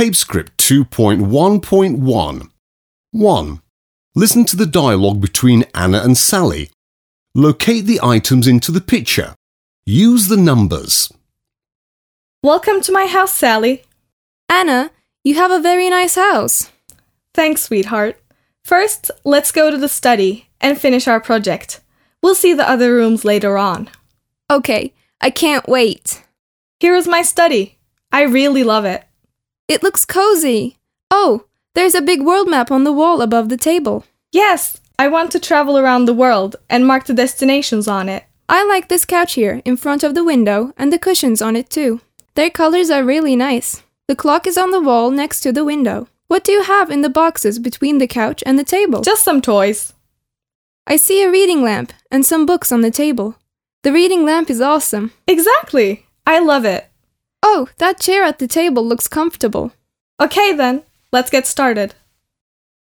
Tape Script 2.1.1. 1. Listen to the dialogue between Anna and Sally. Locate the items into the picture. Use the numbers. Welcome to my house, Sally. Anna, you have a very nice house. Thanks, sweetheart. First, let's go to the study and finish our project. We'll see the other rooms later on. Okay, I can't wait. Here is my study. I really love it. It looks cozy. Oh, there's a big world map on the wall above the table. Yes, I want to travel around the world and mark the destinations on it. I like this couch here in front of the window and the cushions on it too. Their colors are really nice. The clock is on the wall next to the window. What do you have in the boxes between the couch and the table? Just some toys. I see a reading lamp and some books on the table. The reading lamp is awesome. Exactly. I love it. Oh, that chair at the table looks comfortable. Okay then, let's get started.